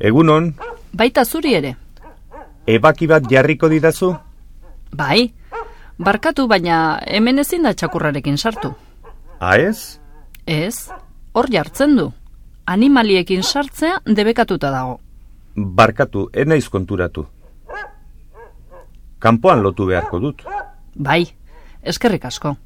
Egunon, Baita zuri ere. ebaki bat jarriko didazu? Bai, barkatu baina hemen ezin da txakurrarekin sartu. A ez? Ez, hor jartzen du. Animaliekin sartzea debekatuta dago. Barkatu, enaiz konturatu. Kanpoan lotu beharko dut. Bai, eskerrik asko.